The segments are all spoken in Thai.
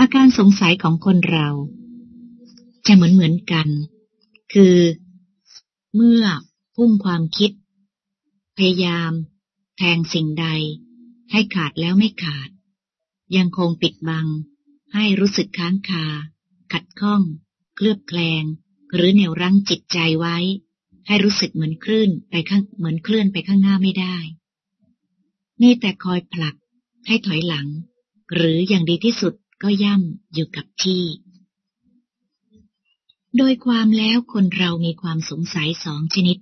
อาการสงสัยของคนเรา จะเหมือนเหมือนกัน คือ เมื่อพุ่งความคิด พยายาม แทงสิ่งใด ให้ขาดแล้วไม่ขาด ยังคงปิดบัง ให้รู้สึกค้างคา ขัดข้อง เคลือบแคลง หรือเหนี่ยวรั้งจิตใจไว้ ให้รู้สึกเหมือนคลื่นไปข้างเหมือนเคลื่อนไปข้างหน้าไม่ได้มีแต่คอยผลักให้ถอยหลัง หรืออย่างดีที่สุด ก็ย่ำอยู่กับที่ โดยความแล้วคนเรามีความสงสัยสองชนิด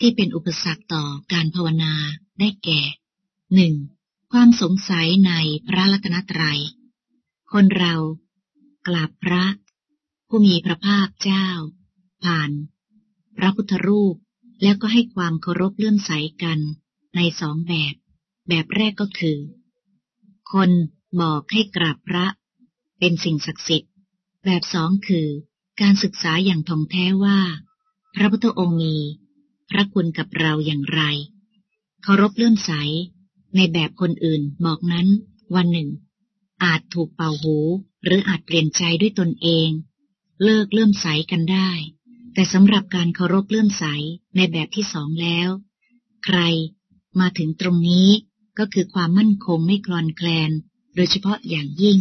ที่เป็นอุปสรรคต่อการภาวนาได้แก่หนึ่งความสงสัยในพระลักนตรัย คนเรากราบพระ ผู้มีพระภาคเจ้า ผ่าน พระพุทธรูปแล้วก็ให้ความเคารพเลื่อมใสกันในสองแบบ แบบแรกก็คือ คนบอกให้กราบพระ เป็นสิ่งศักดิ์สิทธิ์ แบบสองคือการศึกษาอย่างท่องแท้ว่า พระพุทธองค์มี พระคุณกับเราอย่างไร เคารพเลื่อมใส ในแบบคนอื่นบอกนั้น วันหนึ่ง อาจถูกเป่าหู หรืออาจเปลี่ยนใจด้วยตนเอง เลิกเลื่อมใสกันได้ แต่สำหรับการเคารพเลื่อมใสในแบบที่สองแล้ว ใครมาถึงตรงนี้ก็คือความมั่นคงไม่คลอนแคลน โดยเฉพาะอย่างยิ่ง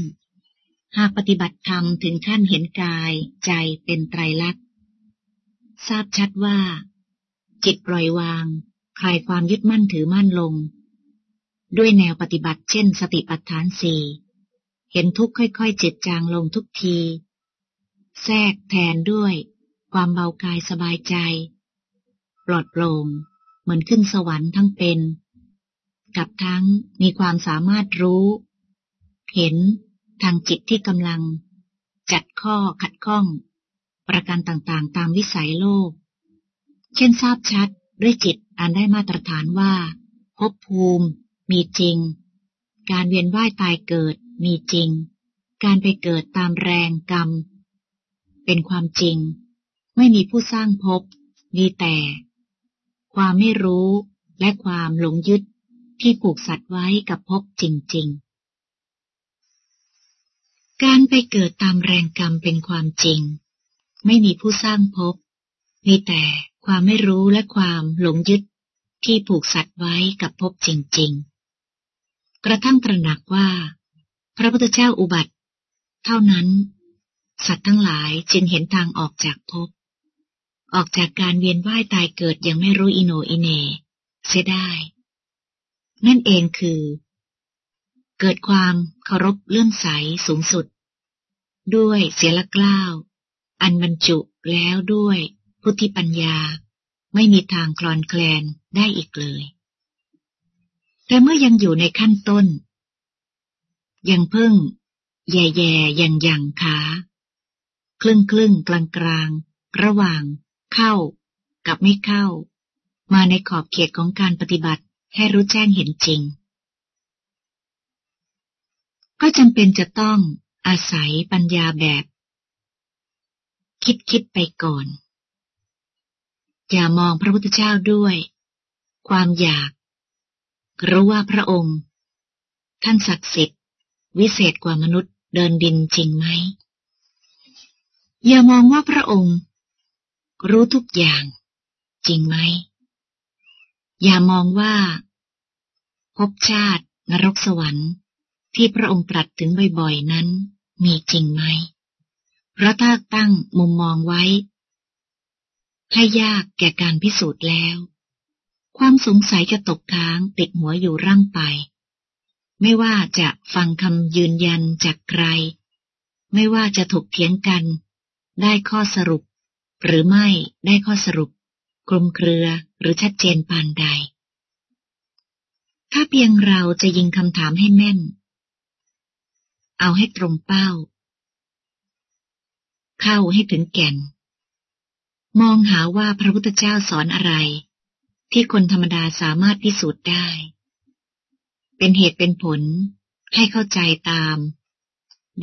หากปฏิบัติธรรมถึงขั้นเห็นกายใจเป็นไตรลักษณ์ ทราบชัดว่า จิตปล่อยวาง คลายความยึดมั่นถือมั่นลง ด้วยแนวปฏิบัติเช่นสติปัฏฐานสี่เห็นทุกข์ค่อยๆจ็ดจางลงทุกที แทรกแทนด้วย ความเบากายสบายใจ ปลอดโปร่งเหมือนขึ้นสวรรค์ทั้งเป็น กับทั้งมีความสามารถรู้ เห็น ทางจิตที่กำลัง จัดข้อขัดข้อง ประการต่างๆ ตามวิสัยโลก เช่นทราบชัดด้วยจิตอันได้มาตรฐานว่าภพภูมิ มีจริง การเวียนว่ายตายเกิดมีจริง การไปเกิดตามแรงกรรม เป็นความจริง ไม่มีผู้สร้างภพมีแต่ ความไม่รู้และความหลงยึดที่ผูกสัตว์ไว้กับภพจริง ๆ การไปเกิดตามแรงกรรมเป็นความจริง ไม่มีผู้สร้างภพมีแต่ความไม่รู้และความหลงยึดที่ผูกสัตว์ไว้กับภพจริง ๆ กระทั่งตระหนักว่า พระพุทธเจ้าอุบัติ เท่านั้น สัตว์ทั้งหลายจึงเห็นทางออกจากภพออกจากการเวียนว่ายตายเกิดยังไม่รู้อิโนอิเน เสียได้ นั่นเองคือ เกิดความเคารพเลื่อมใสสูงสุด ด้วยเสียละกล้าวอันบรรจุแล้วด้วยพุทธิปัญญา ไม่มีทางคลอนแคลนได้อีกเลย แต่เมื่อยังอยู่ในขั้นต้น ยังเพิ่ง แย่แย่ยังยังขาครึ่งครึ่งกลางกลางระหว่าง เข้า กับไม่เข้า มาในขอบเขตของการปฏิบัติให้รู้แจ้งเห็นจริง ก็จำเป็นจะต้อง อาศัยปัญญาแบบ คิดคิดไปก่อน อย่ามองพระพุทธเจ้าด้วย ความอยาก รู้ว่าพระองค์ ท่านศักดิ์สิทธิ์ วิเศษกว่ามนุษย์เดินดินจริงไหม อย่ามองว่าพระองค์ รู้ทุกอย่าง จริงไหม อย่ามองว่าภพชาตินรกสวรรค์ที่พระองค์ตรัสถึงบ่อยๆนั้น มีจริงไหม เพราะถ้าตั้งมุมมองไว้ ให้ยากแก่การพิสูจน์แล้ว ความสงสัยจะตกค้างติดหัวอยู่ร่างไป ไม่ว่าจะฟังคำยืนยันจากใคร ไม่ว่าจะถกเถียงกัน ได้ข้อสรุป หรือไม่ได้ข้อสรุปกลมเครือหรือชัดเจนปานใด ถ้าเพียงเราจะยิงคำถามให้แม่น เอาให้ตรงเป้า เข้าให้ถึงแก่น มองหาว่าพระพุทธเจ้าสอนอะไร ที่คนธรรมดาสามารถพิสูจน์ได้ เป็นเหตุเป็นผลให้เข้าใจตาม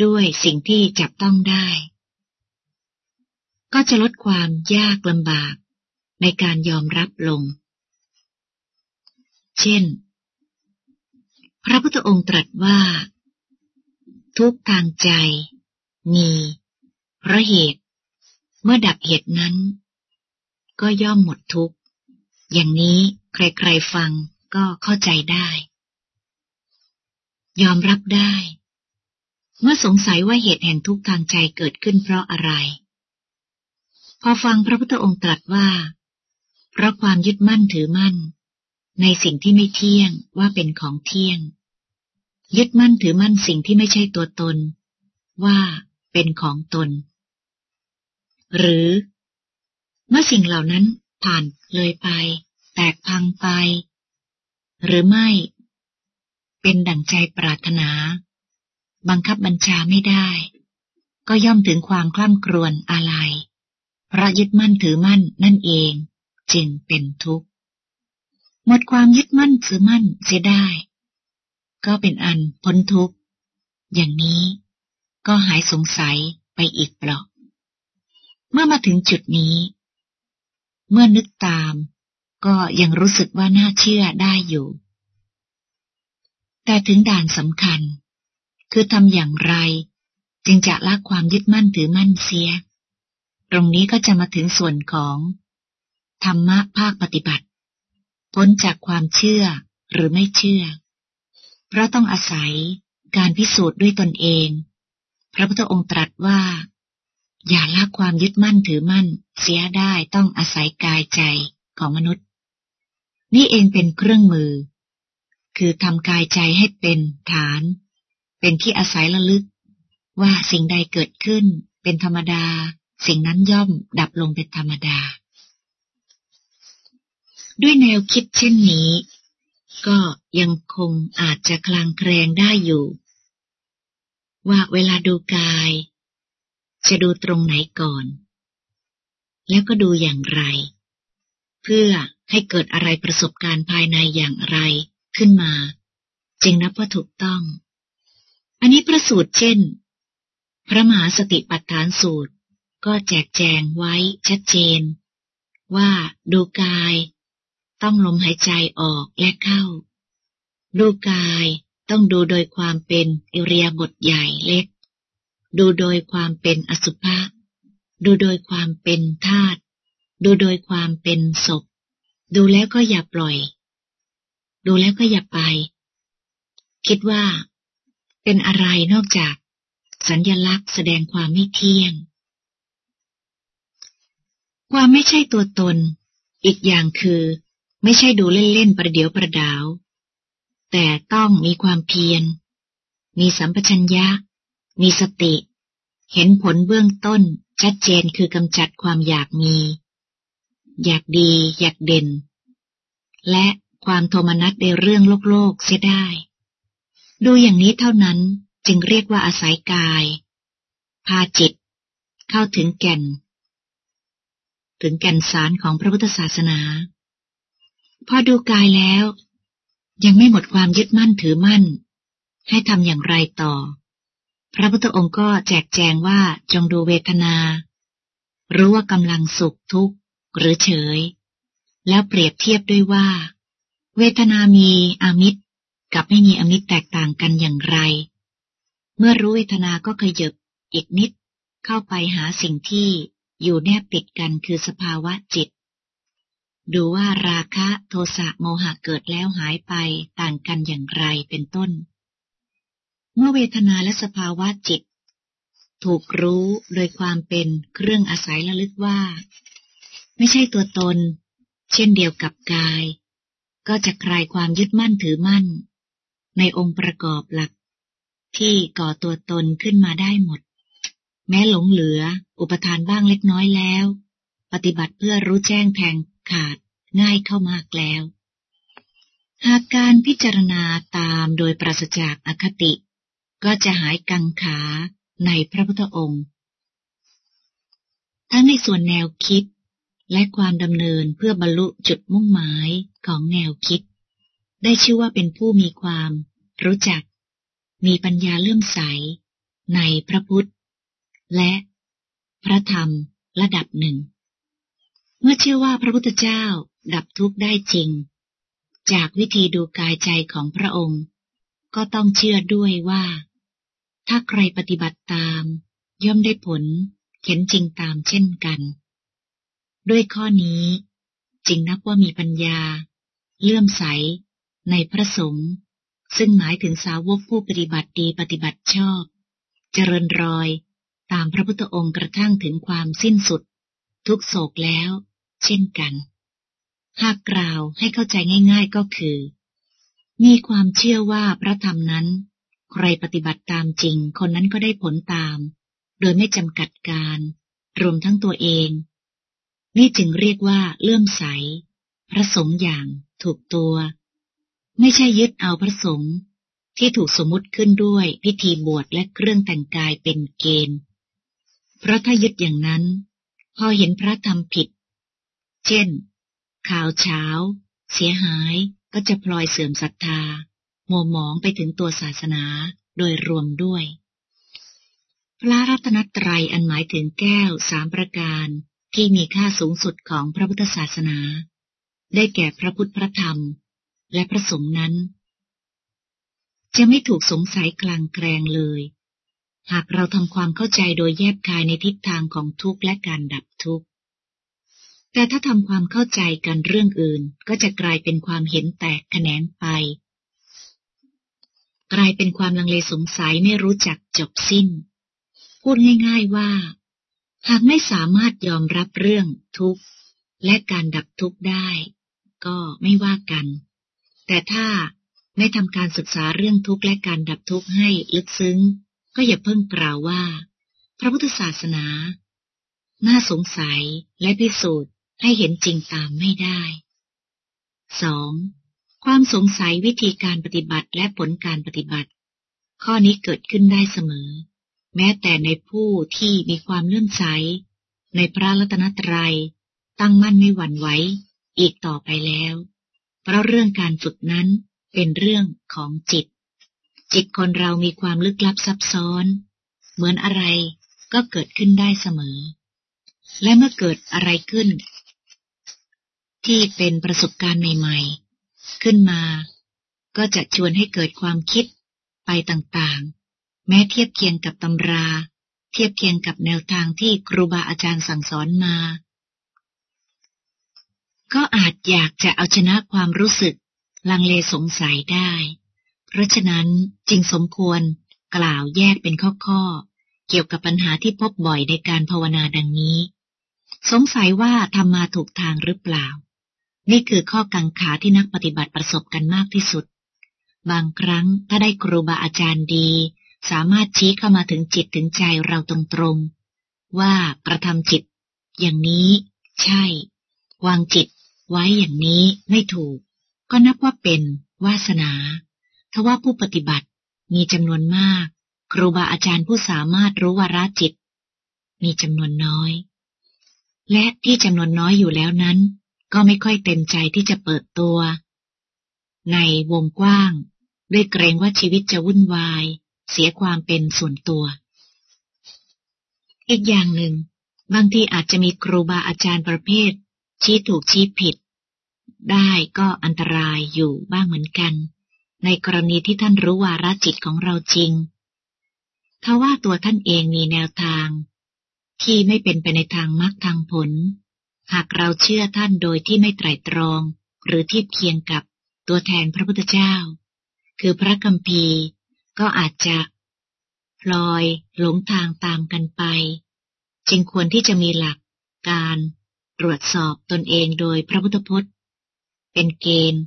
ด้วยสิ่งที่จับต้องได้ ก็จะลดความยากลำบากในการยอมรับลง เช่น พระพุทธองค์ตรัสว่า ทุกทางใจ มีเพราะเหตุ เมื่อดับเหตุนั้น ก็ย่อมหมดทุกข์ อย่างนี้ใครๆฟังก็เข้าใจได้ ยอมรับได้ เมื่อสงสัยว่าเหตุแห่งทุกข์ทางใจเกิดขึ้นเพราะอะไร พอฟังพระพุทธองค์ตรัสว่า เพราะความยึดมั่นถือมั่น ในสิ่งที่ไม่เที่ยงว่าเป็นของเที่ยง ยึดมั่นถือมั่นสิ่งที่ไม่ใช่ตัวตน ว่าเป็นของตน หรือ เมื่อสิ่งเหล่านั้นผ่านเลยไป แตกพังไป หรือไม่ เป็นดั่งใจปรารถนา บังคับบัญชาไม่ได้ ก็ย่อมถึงความคล่ำครวญอะไรเพราะยึดมั่นถือมั่นนั่นเอง จึงเป็นทุกข์ หมดความยึดมั่นถือมั่นเสียได้ ก็เป็นอันพ้นทุกข์ อย่างนี้ก็หายสงสัยไปอีกเปล่าเมื่อมาถึงจุดนี้ เมื่อนึกตาม ก็ยังรู้สึกว่าน่าเชื่อได้อยู่ แต่ถึงด่านสำคัญ คือทำอย่างไร จึงจะละความยึดมั่นถือมั่นเสีย ตรงนี้ก็จะมาถึงส่วนของ ธรรมะภาคปฏิบัติ พ้นจากความเชื่อหรือไม่เชื่อ เพราะต้องอาศัยการพิสูจน์ด้วยตนเอง พระพุทธองค์ตรัสว่า อย่าละความยึดมั่นถือมั่น เสียได้ต้องอาศัยกายใจของมนุษย์ นี่เองเป็นเครื่องมือ คือทำกายใจให้เป็นฐาน เป็นที่อาศัยระลึก ว่าสิ่งใดเกิดขึ้น เป็นธรรมดา สิ่งนั้นย่อมดับลงเป็นธรรมดา ด้วยแนวคิดเช่นนี้ ก็ยังคงอาจจะคลางแคลงได้อยู่ ว่าเวลาดูกาย จะดูตรงไหนก่อน แล้วก็ดูอย่างไร เพื่อให้เกิดอะไรประสบการณ์ภายในอย่างไรขึ้นมา จึงนับว่าถูกต้อง อันนี้ประสูตรเช่น พระมหาสติปัฏฐานสูตร ก็แจกแจงไว้ชัดเจน ว่าดูกาย ต้องลมหายใจออกและเข้า ดูกายต้องดูโดยความเป็นอิเรียบทใหญ่เล็ก ดูโดยความเป็นอสุภะ ดูโดยความเป็นธาตุ ดูโดยความเป็นศพ ดูแล้วก็อย่าปล่อย ดูแล้วก็อย่าไป คิดว่า เป็นอะไรนอกจาก สัญญลักษณ์แสดงความไม่เที่ยง ความไม่ใช่ตัวตน อีกอย่างคือ ไม่ใช่ดูเล่นๆประเดี๋ยวประดาว แต่ต้องมีความเพียร มีสัมปชัญญะ มีสติ เห็นผลเบื้องต้นชัดเจนคือกำจัดความอยากมี อยากดี อยากเด่น และความโทมนัสในเรื่องโลกโลกเสียได้ ดูอย่างนี้เท่านั้นจึงเรียกว่าอาศัยกาย พาจิต เข้าถึงแก่น ถึงแก่นสารของพระพุทธศาสนา พอดูกายแล้ว ยังไม่หมดความยึดมั่นถือมั่น ให้ทำอย่างไรต่อ พระพุทธองค์ก็แจกแจงว่าจงดูเวทนา รู้ว่ากำลังสุขทุกข์หรือเฉย แล้วเปรียบเทียบด้วยว่า เวทนามีอมิตร กับไม่มีอมิตรแตกต่างกันอย่างไร เมื่อรู้เวทนาก็ขยบอีกนิดเข้าไปหาสิ่งที่อยู่แนบติดกันคือสภาวะจิต ดูว่าราคะโทสะโมหะเกิดแล้วหายไปต่างกันอย่างไรเป็นต้น เมื่อเวทนาและสภาวะจิต ถูกรู้โดยความเป็นเครื่องอาศัยระลึกว่า ไม่ใช่ตัวตน เช่นเดียวกับกาย ก็จะคลายความยึดมั่นถือมั่น ในองค์ประกอบหลัก ที่ก่อตัวตนขึ้นมาได้หมด แม้หลงเหลือ อุปทานบ้างเล็กน้อยแล้ว ปฏิบัติเพื่อรู้แจ้งแทง ขาดง่ายเข้ามากแล้ว หากการพิจารณาตามโดยปราศจากอคติ ก็จะหายกังขาในพระพุทธองค์ ทั้งในส่วนแนวคิดและความดำเนินเพื่อบรรลุจุดมุ่งหมายของแนวคิด ได้ชื่อว่าเป็นผู้มีความ รู้จัก มีปัญญาเลื่อมใส ในพระพุทธ และพระธรรมระดับหนึ่ง เมื่อเชื่อว่าพระพุทธเจ้าดับทุกข์ได้จริง จากวิธีดูกายใจของพระองค์ ก็ต้องเชื่อด้วยว่า ถ้าใครปฏิบัติตาม ย่อมได้ผลเห็นจริงตามเช่นกัน ด้วยข้อนี้จึงนับว่ามีปัญญา เลื่อมใส ในพระสงฆ์ซึ่งหมายถึงสาวกผู้ปฏิบัติดีปฏิบัติชอบ เจริญรอยตามพระพุทธองค์กระทั่งถึงความสิ้นสุด ทุกโศกแล้ว เช่นกัน หากกล่าวให้เข้าใจง่าย ๆก็คือ มีความเชื่อว่าพระธรรมนั้น ใครปฏิบัติตามจริง คนนั้นก็ได้ผลตาม โดยไม่จำกัดการ รวมทั้งตัวเอง นี่จึงเรียกว่าเลื่อมใส พระสงฆ์อย่างถูกตัว ไม่ใช่ยึดเอาพระสงฆ์ที่ถูกสมมติขึ้นด้วยพิธีบวชและเครื่องแต่งกายเป็นเกณฑ์ เพราะถ้ายึดอย่างนั้น พอเห็นพระทำผิด เช่น ข่าวเช้า เสียหายก็จะพลอยเสื่อมศรัทธามัวหมองไปถึงตัวศาสนาโดยรวมด้วย พระรัตนตรัยอันหมายถึงแก้วสามประการที่มีค่าสูงสุดของพระพุทธศาสนา ได้แก่พระพุทธพระธรรม และพระสงฆ์นั้น จะไม่ถูกสงสัยกลางแกลงเลย หากเราทำความเข้าใจโดยแยบคายในทิศทางของทุกข์และการดับทุกข์ แต่ถ้าทำความเข้าใจกันเรื่องอื่น ก็จะกลายเป็นความเห็นแตกแขนงไป กลายเป็นความลังเลสงสัยไม่รู้จักจบสิ้น พูดง่ายๆว่า หากไม่สามารถยอมรับเรื่องทุกข์ และการดับทุกข์ได้ ก็ไม่ว่ากัน แต่ถ้าไม่ทำการศึกษาเรื่องทุกข์และการดับทุกข์ให้ลึกซึ้ง ก็อย่าเพิ่งกล่าวว่า พระพุทธศาสนาน่าสงสัยและพิสูจน์ ให้เห็นจริงตามไม่ได้ 2. ความสงสัยวิธีการปฏิบัติและผลการปฏิบัติ ข้อนี้เกิดขึ้นได้เสมอ แม้แต่ในผู้ที่มีความเลื่อมใส ในพระรัตนตรยัย ตั้งมั่นไม่หวั่นไหวอีกต่อไปแล้ว เพราะเรื่องการฝึกนั้นเป็นเรื่องของจิต จิตคนเรามีความลึกลับซับซ้อน เหมือนอะไรก็เกิดขึ้นได้เสมอ และเมื่อเกิดอะไรขึ้น ที่เป็นประสบการณ์ใหม่ๆ ขึ้นมา ก็จะชวนให้เกิดความคิดไปต่างๆ แม้เทียบเคียงกับตำรา เทียบเคียงกับแนวทางที่ครูบาอาจารย์สั่งสอนมา ก็อาจอยากจะเอาชนะความรู้สึก ลังเลสงสัยได้ เพราะฉะนั้นจึงสมควรกล่าวแยกเป็นข้อๆ เกี่ยวกับปัญหาที่พบบ่อยในการภาวนาดังนี้ สงสัยว่าทำมาถูกทางหรือเปล่า นี่คือข้อกังขาที่นักปฏิบัติประสบกันมากที่สุด บางครั้งถ้าได้ครูบาอาจารย์ดี สามารถชี้เข้ามาถึงจิตถึงใจเราตรงๆ ว่ากระทำจิต อย่างนี้ ใช่ วางจิต ไว้อย่างนี้ไม่ถูก ก็นับว่าเป็นวาสนาทว่าผู้ปฏิบัติมีจำนวนมาก ครูบาอาจารย์ผู้สามารถรู้วาระจิต มีจำนวนน้อย และที่จำนวนน้อยอยู่แล้วนั้น ก็ไม่ค่อยเต็มใจที่จะเปิดตัว ในวงกว้าง ด้วยเกรงว่าชีวิตจะวุ่นวาย เสียความเป็นส่วนตัว อีกอย่างหนึ่ง บางทีอาจจะมีครูบาอาจารย์ประเภท ชี้ถูกชี้ผิด ได้ก็อันตรายอยู่บ้างเหมือนกัน ในกรณีที่ท่านรู้วาระจิตของเราจริงถ้าว่าตัวท่านเองมีแนวทาง ที่ไม่เป็นไปในทางมรรคทางผล หากเราเชื่อท่านโดยที่ไม่ไตรตรอง หรือเทียบเคียงกับตัวแทนพระพุทธเจ้า คือพระกัมพีก็อาจจะพลอยหลงทางตามกันไป จึงควรที่จะมีหลักการตรวจสอบตนเองโดยพระพุทธพจน์ เป็นเกณฑ์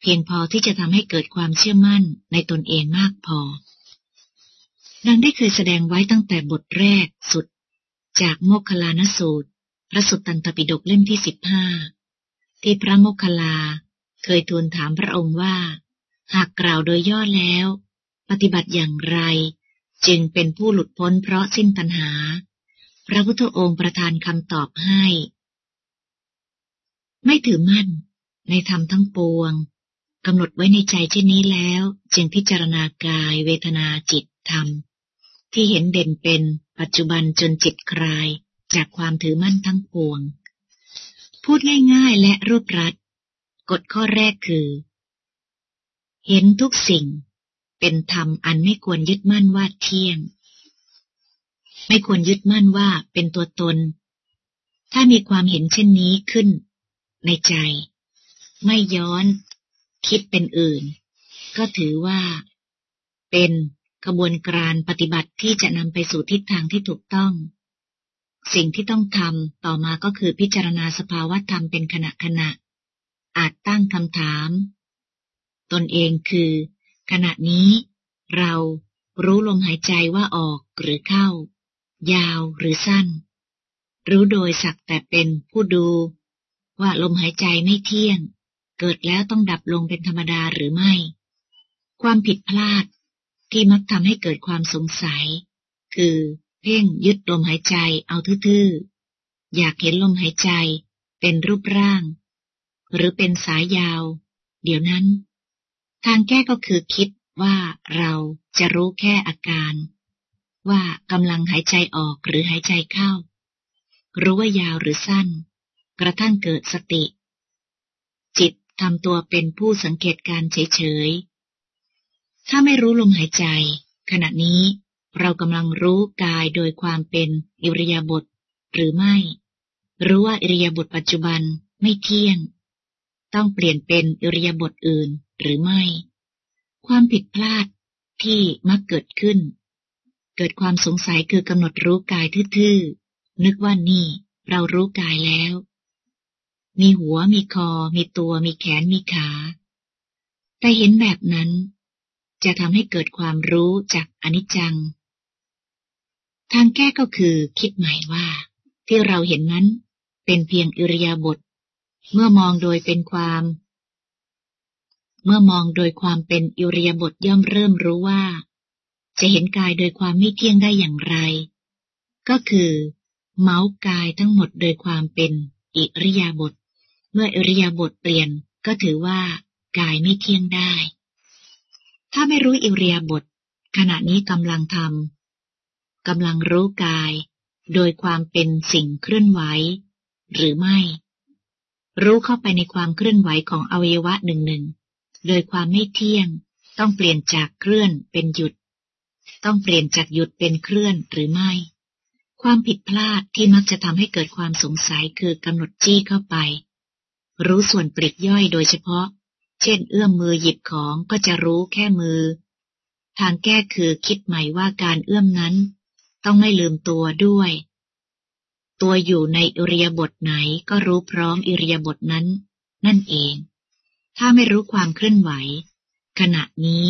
เพียงพอที่จะทำให้เกิดความเชื่อมั่นในตนเองมากพอ ดังได้เคยแสดงไว้ตั้งแต่บทแรกสุด จากโมคคลานสูตร พระสุตตันตปิฎกเล่มที่สิบห้าที่พระโมคคลาเคยทูลถามพระองค์ว่า หากกล่าวโดยย่อแล้ว ปฏิบัติอย่างไร จึงเป็นผู้หลุดพ้นเพราะสิ้นตัณหา พระพุทธองค์ประทานคำตอบให้ ไม่ถือมั่น ในธรรมทั้งปวงกำหนดไว้ในใจเช่นนี้แล้ว จึงพิจารณากายเวทนาจิตธรรม ที่เห็นเด่นเป็นปัจจุบันจนจิตคลาย จากความถือมั่นทั้งปวง พูดง่ายๆและรวบรัด กฎข้อแรกคือ เห็นทุกสิ่ง เป็นธรรมอันไม่ควรยึดมั่นว่าเที่ยง ไม่ควรยึดมั่นว่าเป็นตัวตน ถ้ามีความเห็นเช่นนี้ขึ้น ในใจ ไม่ย้อน คิดเป็นอื่น ก็ถือว่า เป็นกระบวนการปฏิบัติที่จะนำไปสู่ทิศทางที่ถูกต้อง สิ่งที่ต้องทำต่อมาก็คือพิจารณาสภาวะธรรมเป็นขณะขณะ อาจตั้งคำถาม ตนเองคือ ขณะนี้ เรารู้ลมหายใจว่าออกหรือเข้า ยาวหรือสั้น รู้โดยสักแต่เป็นผู้ดู ว่าลมหายใจไม่เที่ยง เกิดแล้วต้องดับลงเป็นธรรมดาหรือไม่ ความผิดพลาดที่มักทำให้เกิดความสงสัย คือ เพ่งยึดลมหายใจเอาทื่อๆ อยากเห็นลมหายใจเป็นรูปร่าง หรือเป็นสายยาว เดี๋ยวนั้น ทางแก้ก็คือคิดว่าเราจะรู้แค่อาการ ว่ากำลังหายใจออกหรือหายใจเข้า รู้ว่ายาวหรือสั้น กระทั่งเกิดสติ จิตทำตัวเป็นผู้สังเกตการเฉยๆ ถ้าไม่รู้ลมหายใจ ขณะนี้ เรากำลังรู้กายโดยความเป็นอิริยาบถหรือไม่ รู้ว่าอิริยาบถปัจจุบันไม่เที่ยง ต้องเปลี่ยนเป็นอิริยาบถอื่นหรือไม่ ความผิดพลาดที่มักเกิดขึ้น เกิดความสงสัยคือกำหนดรู้กายทื่อๆ นึกว่านี่ เรารู้กายแล้ว มีหัวมีคอ มีตัว มีแขนมีขา แต่เห็นแบบนั้น จะทำให้เกิดความรู้จากอนิจจัง ทางแก้ก็คือคิดใหม่ว่า ที่เราเห็นนั้นเป็นเพียงอิริยาบถเมื่อมองโดยเป็นความ เมื่อมองโดยความเป็นอิริยาบถย่อมเริ่มรู้ว่า จะเห็นกายโดยความไม่เที่ยงได้อย่างไร ก็คือ เมาส์กายทั้งหมดโดยความเป็นอิริยาบถเมื่ออิริยาบถเปลี่ยนก็ถือว่ากายไม่เที่ยงได้ ถ้าไม่รู้อิรียาบทขณะนี้กำลังทำ กำลังรู้กาย โดยความเป็นสิ่งเคลื่อนไหว หรือไม่ รู้เข้าไปในความเคลื่อนไหวของอวัยวะหนึ่งหนึ่งโดยความไม่เที่ยง ต้องเปลี่ยนจากเคลื่อนเป็นหยุด ต้องเปลี่ยนจากหยุดเป็นเคลื่อนหรือไม่ ความผิดพลาดที่มักจะทำให้เกิดความสงสัยคือกำหนดจี้เข้าไป รู้ส่วนปลีกย่อยโดยเฉพาะ เช่น เอื้อมมือหยิบของก็จะรู้แค่มือ ทางแก้คือคิดใหม่ว่าการเอื้อมนั้น ต้องไม่ลืมตัวด้วย ตัวอยู่ในอิริยาบถไหนก็รู้พร้อมอิริยาบถนั้น นั่นเอง ถ้าไม่รู้ความเคลื่อนไหว ขณะนี้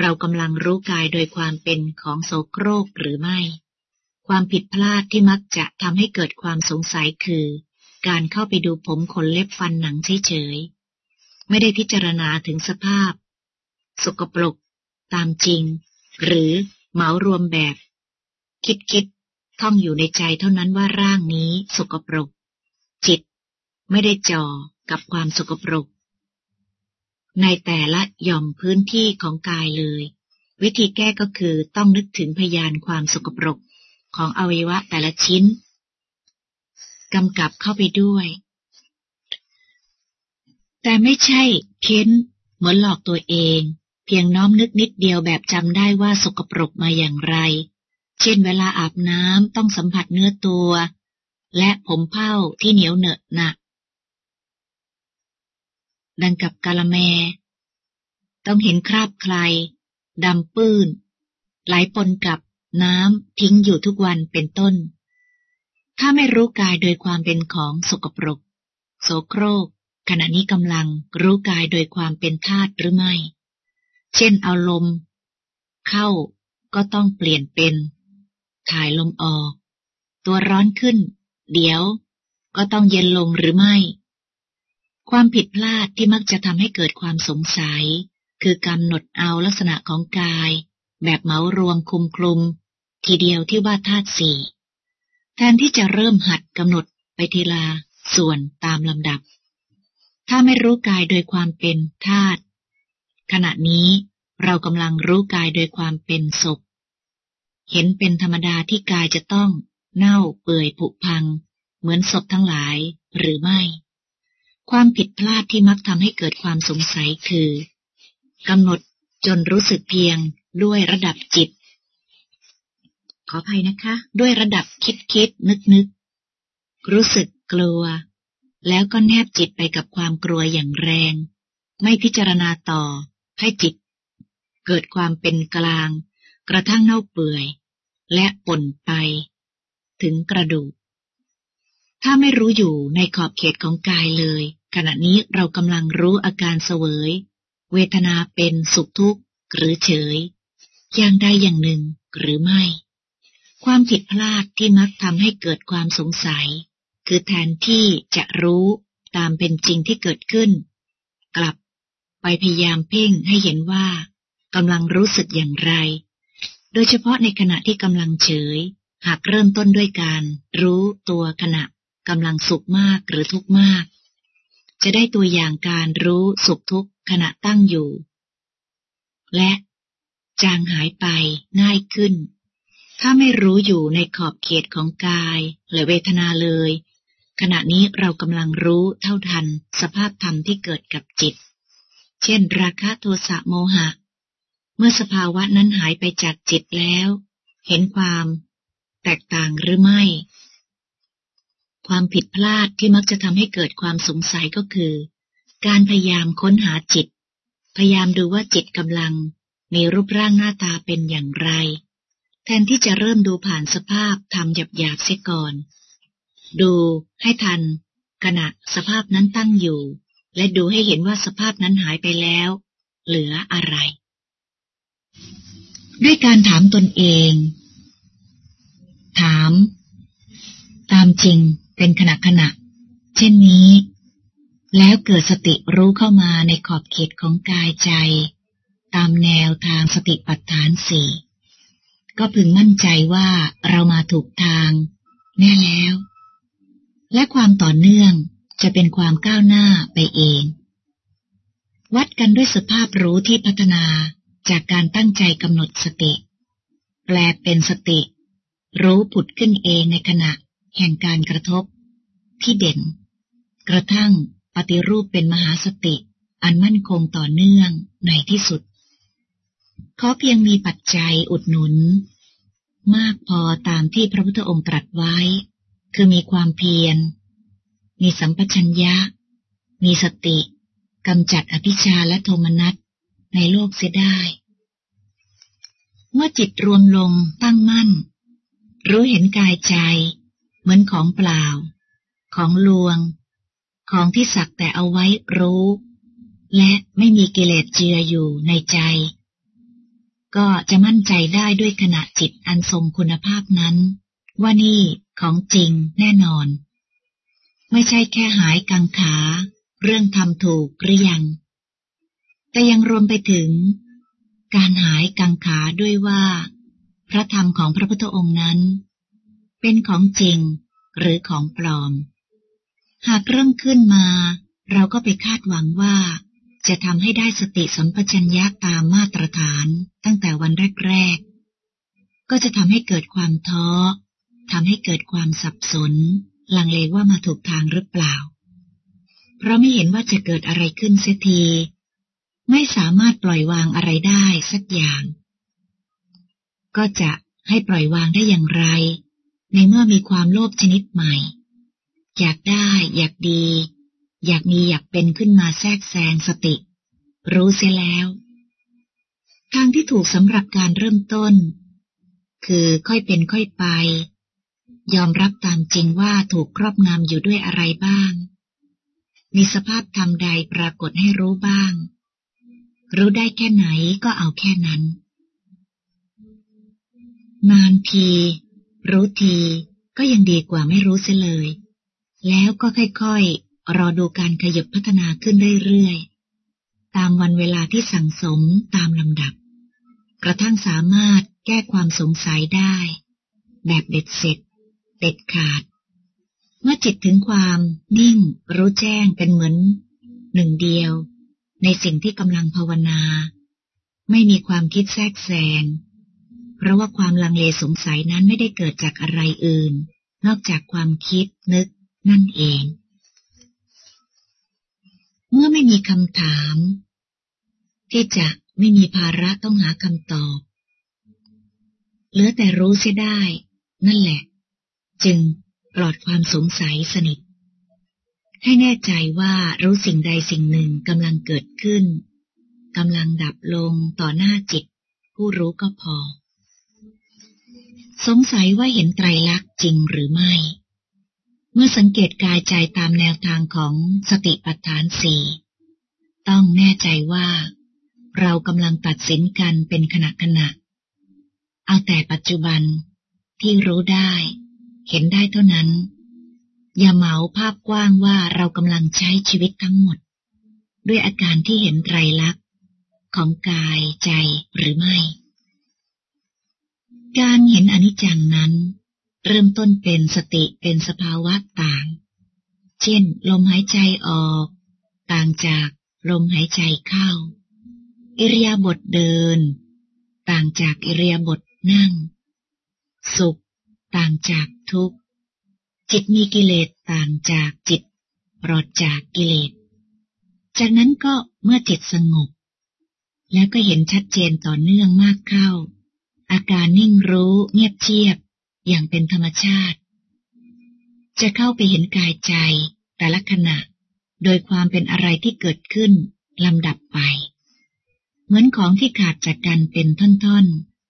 เรากำลังรู้กายโดยความเป็นของโสโครกหรือไม่ ความผิดพลาดที่มักจะทำให้เกิดความสงสัยคือ การเข้าไปดูผมขนเล็บฟันหนังเฉยไม่ได้พิจารณาถึงสภาพ สกปรก ตามจริง หรือเหมารวมแบบ คิดคิดท่องอยู่ในใจเท่านั้นว่าร่างนี้สกปรก จิตไม่ได้จ่อกับความสกปรก ในแต่ละหย่อมพื้นที่ของกายเลย วิธีแก้ก็คือต้องนึกถึงพยานความสกปรกของอวัยวะแต่ละชิ้นกำกับเข้าไปด้วย แต่ไม่ใช่เค้นเหมือนหลอกตัวเอง เพียงน้อมนึกนิดเดียวแบบจำได้ว่าสกปรกมาอย่างไร เช่นเวลาอาบน้ำต้องสัมผัสเนื้อตัว และผมเผ้าที่เหนียวเหนอะหนัก ดังกับกาละแม ต้องเห็นคราบใครดำปื้น ไหลปนกับน้ำทิ้งอยู่ทุกวันเป็นต้น ถ้าไม่รู้กายโดยความเป็นของสกปรก โสโครก ขณะนี้กำลังรู้กายโดยความเป็นธาตุหรือไม่ เช่นเอาลม เข้าก็ต้องเปลี่ยนเป็น ถ่ายลมออก ตัวร้อนขึ้น เดี๋ยว ก็ต้องเย็นลงหรือไม่ ความผิดพลาดที่มักจะทำให้เกิดความสงสัย คือกำหนดเอาลักษณะของกาย แบบเหมารวมคุมคลุม ทีเดียวที่ว่าธาตุสี่แทนที่จะเริ่มหัดกำหนดไปทีละส่วนตามลำดับ ถ้าไม่รู้กายโดยความเป็นธาตุขณะนี้เรากำลังรู้กายโดยความเป็นศพ เห็นเป็นธรรมดาที่กายจะต้อง เน่าเปื่อยผุพัง เหมือนศพทั้งหลายหรือไม่ ความผิดพลาดที่มักทำให้เกิดความสงสัยคือกำหนดจนรู้สึกเพียงด้วยระดับจิต ขออภัยนะคะ ด้วยระดับคิดคิดนึกนึกรู้สึกกลัว แล้วก็แนบจิตไปกับความกลัวอย่างแรง ไม่พิจารณาต่อให้จิต เกิดความเป็นกลาง กระทั่งเน่าเปื่อย และป่นไป ถึงกระดูก ถ้าไม่รู้อยู่ในขอบเขตของกายเลย ขณะนี้เรากำลังรู้อาการเสวย เวทนาเป็นสุขทุกข์หรือเฉย อย่างใดอย่างหนึ่งหรือไม่ ความผิดพลาดที่มักทำให้เกิดความสงสัย คือแทนที่จะรู้ตามเป็นจริงที่เกิดขึ้น กลับไปพยายามเพ่งให้เห็นว่ากำลังรู้สึกอย่างไร โดยเฉพาะในขณะที่กำลังเฉย หากเริ่มต้นด้วยการรู้ตัวขณะกำลังสุขมากหรือทุกข์มาก จะได้ตัวอย่างการรู้สุขทุกข์ขณะตั้งอยู่ และจางหายไปง่ายขึ้น ถ้าไม่รู้อยู่ในขอบเขตของกายและเวทนาเลย ขณะนี้เรากำลังรู้เท่าทันสภาพธรรมที่เกิดกับจิต เช่น ราคะโทสะโมหะ มื่อสภาวะนั้นหายไปจากจิตแล้ว เห็นความแตกต่างหรือไม่ ความผิดพลาดที่มักจะทำให้เกิดความสงสัยก็คือ การพยายามค้นหาจิต พยายามดูว่าจิตกำลัง มีรูปร่างหน้าตาเป็นอย่างไร แทนที่จะเริ่มดูผ่านสภาพธรรมหยาบๆเสียก่อน ดูให้ทัน ขณะสภาพนั้นตั้งอยู่ และดูให้เห็นว่าสภาพนั้นหายไปแล้ว เหลืออะไร ด้วยการถามตนเอง ถาม ตามจริงเป็นขณะขณะ เช่นนี้ แล้วเกิดสติรู้เข้ามาในขอบเขตของกายใจ ตามแนวทางสติปัฏฐานสี่ก็พึงมั่นใจว่าเรามาถูกทาง แน่แล้ว และความต่อเนื่องจะเป็นความก้าวหน้าไปเอง วัดกันด้วยสภาพรู้ที่พัฒนา จากการตั้งใจกำหนดสติ แปลเป็นสติ รู้ผุดขึ้นเองในขณะแห่งการกระทบ ที่เด่น กระทั่งปฏิรูปเป็นมหาสติ อันมั่นคงต่อเนื่องในที่สุด ขอเพียงมีปัจจัยอุดหนุน มากพอตามที่พระพุทธองค์ตรัสไว้ คือมีความเพียร มีสัมปชัญญะ มีสติกำจัดอภิชาและโทมนัส ในโลกเสียได้ เมื่อจิตรวมลงตั้งมั่น รู้เห็นกายใจ เหมือนของเปล่า ของลวง ของที่สักแต่เอาไว้รู้ และไม่มีกิเลสเจืออยู่ในใจ ก็จะมั่นใจได้ด้วยขณะจิตอันทรงคุณภาพนั้น ว่านี่ของจริงแน่นอน ไม่ใช่แค่หายกังขา เรื่องทำถูกหรือยัง แต่ยังรวมไปถึง การหายกังขาด้วยว่า พระธรรมของพระพุทธองค์นั้น เป็นของจริงหรือของปลอม หากเริ่มขึ้นมา เราก็ไปคาดหวังว่า จะทำให้ได้สติสัมปชัญญะตามมาตรฐานตั้งแต่วันแรกๆ ก็จะทำให้เกิดความท้อทำให้เกิดความสับสน ลังเลว่ามาถูกทางหรือเปล่า เพราะไม่เห็นว่าจะเกิดอะไรขึ้นเสียที ไม่สามารถปล่อยวางอะไรได้สักอย่าง ก็จะให้ปล่อยวางได้อย่างไร ในเมื่อมีความโลภชนิดใหม่ อยากได้ อยากดี อยากมีอยากเป็นขึ้นมาแทรกแซงสติ รู้เสียแล้ว ทางที่ถูกสำหรับการเริ่มต้น คือค่อยเป็นค่อยไป ยอมรับตามจริงว่าถูกครอบงำอยู่ด้วยอะไรบ้าง มีสภาพธรรมใดปรากฏให้รู้บ้าง รู้ได้แค่ไหนก็เอาแค่นั้น นานที รู้ทีก็ยังดีกว่าไม่รู้เสียเลย แล้วก็ค่อยๆ รอดูการขยับพัฒนาขึ้นเรื่อยๆ ตามวันเวลาที่สั่งสมตามลำดับ กระทั่งสามารถแก้ความสงสัยได้ แบบเด็ดเสร็จ เด็ดขาด เมื่อจิตถึงความนิ่ง รู้แจ้งเป็นเหมือน หนึ่งเดียว ในสิ่งที่กำลังภาวนา ไม่มีความคิดแทรกแซง เพราะว่าความลังเลสงสัยนั้นไม่ได้เกิดจากอะไรอื่น นอกจากความคิดนึกนั่นเอง เมื่อไม่มีคำถาม ที่จะไม่มีภาระต้องหาคำตอบ เหลือแต่รู้เสียได้ นั่นแหละ จึงปลอดความสงสัยสนิท ให้แน่ใจว่ารู้สิ่งใดสิ่งหนึ่งกำลังเกิดขึ้นกำลังดับลงต่อหน้าจิต ผู้รู้ก็พอ สงสัยว่าเห็นไตรลักษณ์จริงหรือไม่ เมื่อสังเกตกายใจตามแนวทางของสติปัฏฐานสี่ต้องแน่ใจว่า เรากำลังตัดสินกันเป็นขณะขณะ เอาแต่ปัจจุบันที่รู้ได้ เห็นได้เท่านั้น อย่าเหมาภาพกว้างว่าเรากำลังใช้ชีวิตทั้งหมด ด้วยอาการที่เห็นไตรลักษณ์ของกายใจหรือไม่ การเห็นอนิจจังนั้น เริ่มต้นเป็นสติเป็นสภาวะต่าง เช่น ลมหายใจออก ต่างจากลมหายใจเข้า อิริยาบถเดิน ต่างจากอิริยาบถนั่ง สุข ต่างจากทุกข์ จิตมีกิเลสต่างจากจิตปลอดจากกิเลส จากนั้นก็เมื่อจิตสงบ แล้วก็เห็นชัดเจนต่อเนื่องมากเข้า อาการนิ่งรู้เงียบเชียบอย่างเป็นธรรมชาติ จะเข้าไปเห็นกายใจแต่ละขณะ โดยความเป็นอะไรที่เกิดขึ้นลำดับไป เหมือนของที่ขาดจากกันเป็นท่อน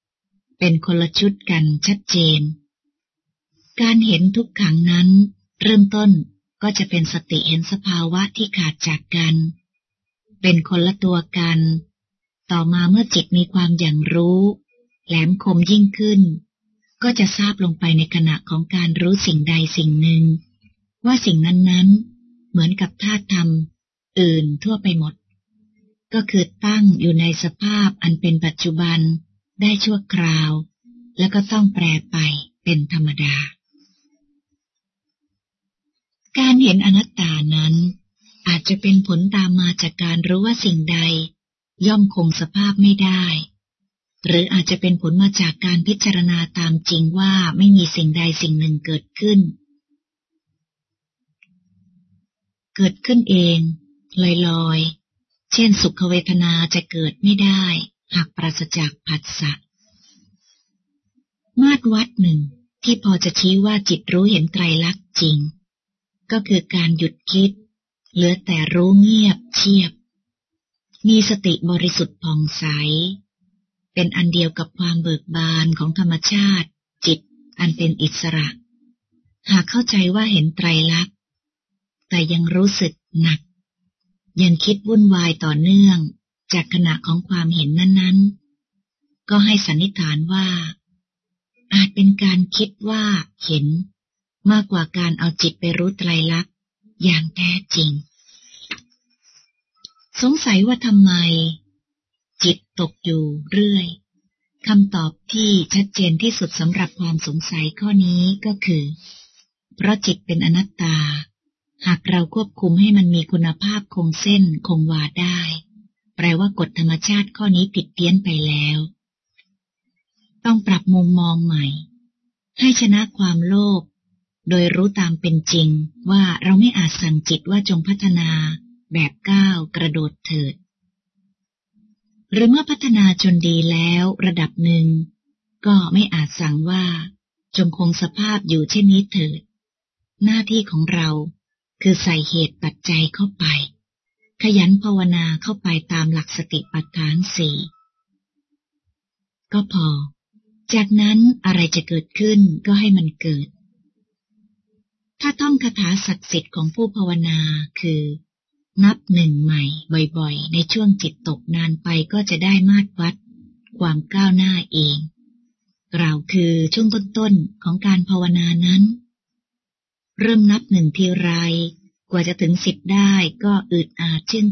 ๆ เป็นคนละชุดกันชัดเจน การเห็นทุกขังนั้น เริ่มต้นก็จะเป็นสติเห็นสภาวะที่ขาดจากกัน เป็นคนละตัวกัน ต่อมาเมื่อจิตมีความอย่างรู้ แหลมคมยิ่งขึ้น ก็จะทราบลงไปในขณะของการรู้สิ่งใดสิ่งหนึ่ง ว่าสิ่งนั้นๆ เหมือนกับธาตุธรรม อื่นทั่วไปหมด ก็คือตั้งอยู่ในสภาพอันเป็นปัจจุบัน ได้ชั่วคราว แล้วก็ต้องแปรไปเป็นธรรมดา การเห็นอนัตตานั้น อาจจะเป็นผลตามมาจากการรู้ว่าสิ่งใด ย่อมคงสภาพไม่ได้ หรืออาจจะเป็นผลมาจากการพิจารณาตามจริงว่าไม่มีสิ่งใดสิ่งหนึ่งเกิดขึ้น เกิดขึ้นเองลอยๆเช่นสุขเวทนาจะเกิดไม่ได้ หากปราศจากผัสสะมาตรวัดหนึ่งที่พอจะชี้ว่าจิตรู้เห็นไตรลักษณ์จริง ก็คือการหยุดคิด เหลือแต่รู้เงียบเชียบ มีสติบริสุทธิ์ผ่องใส เป็นอันเดียวกับความเบิกบานของธรรมชาติ จิตอันเป็นอิสระ หากเข้าใจว่าเห็นไตรลักษณ์ แต่ยังรู้สึกหนัก ยังคิดวุ่นวายต่อเนื่องจากขณะของความเห็นนั้น ๆ ก็ให้สันนิษฐานว่า อาจเป็นการคิดว่าเห็น มากกว่าการเอาจิตไปรู้ไตรลักษณ์อย่างแท้จริง สงสัยว่าทำไม จิตตกอยู่เรื่อยคำตอบที่ชัดเจนที่สุดสำหรับความสงสัยข้อนี้ก็คือ เพราะจิตเป็นอนัตตา หากเราควบคุมให้มันมีคุณภาพคงเส้นคงวาได้ แปลว่ากฎธรรมชาติข้อนี้ผิดเพี้ยนไปแล้ว ต้องปรับมุมมองใหม่ ให้ชนะความโลภ โดยรู้ตามเป็นจริงว่าเราไม่อาจสั่งจิตว่าจงพัฒนาแบบก้าวกระโดดเถิด หรือเมื่อพัฒนาจนดีแล้วระดับหนึ่ง ก็ไม่อาจสั่งว่าจงคงสภาพอยู่เช่นนี้เถิด หน้าที่ของเราคือใส่เหตุปัจจัยเข้าไป ขยันภาวนาเข้าไปตามหลักสติปัฏฐานสี่ก็พอ จากนั้นอะไรจะเกิดขึ้นก็ให้มันเกิด ถ้าต้องคาถาศักดิ์สิทธิ์ของผู้ภาวนาคือ นับหนึ่งใหม่บ่อยๆ ในช่วงจิตตกนานไปก็จะได้มาตรวัด ความก้าวหน้าเองกล่าวคือช่วงต้นๆของการภาวนานั้น เริ่มนับหนึ่งทีไร กว่าจะถึงสิบได้ก็อึดอาดเช่น